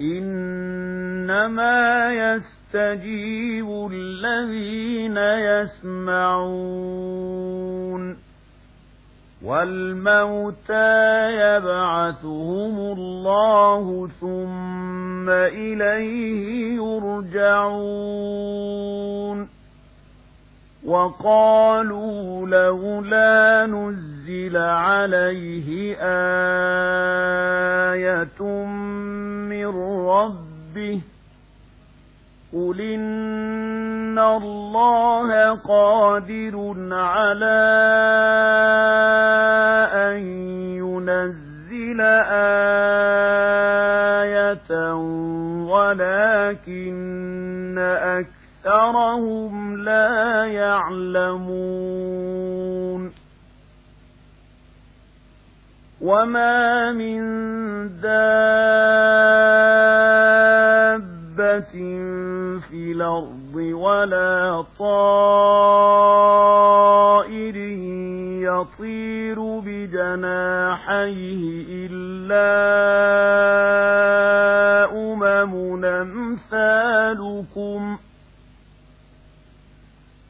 إنما يستجيب الذين يسمعون والموتى يبعثهم الله ثم إليه يرجعون وقالوا لولا نزل عليه آية من ربه قل إن الله قادر على أكثرهم لا يعلمون وما من دابة في الأرض ولا طائر يطير بجناحيه إلا أمم أمثالكم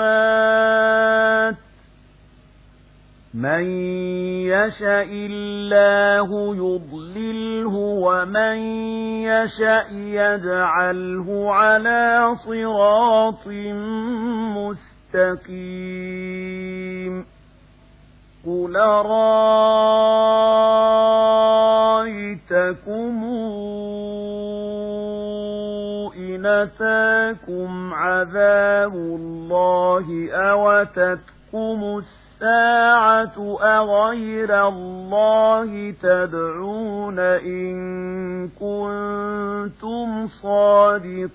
الظلمات من يشاء الله يضلله ومن يشاء يجعله على صراط مستقيم قل رأيتكم أتاكم عذاب الله أوتتكم السَّاعَةُ أغير الله تدعون إن كنتم صادقين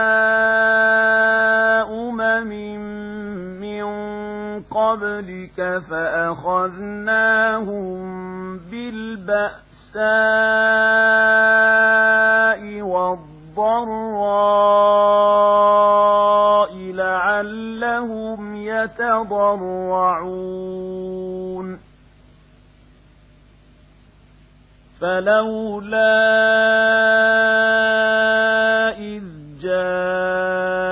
قبلك فأخذناهم بالبأساء والضراء لعلهم يتضرعون فلولا إذ جاءهم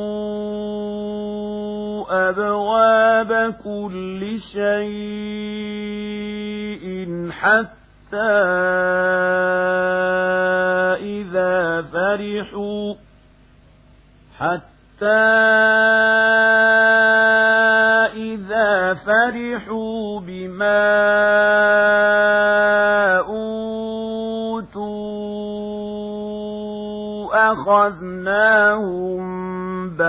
أبواب كل شيء حتى إذا فرحوا حتى إذا فرحوا بما أوتوا أخذناهم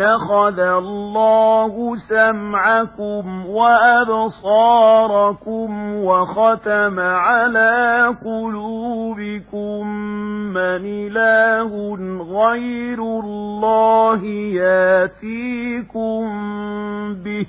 أخذ الله سمعكم وأبصاركم وختم على قلوبكم من إله غير الله ياتيكم به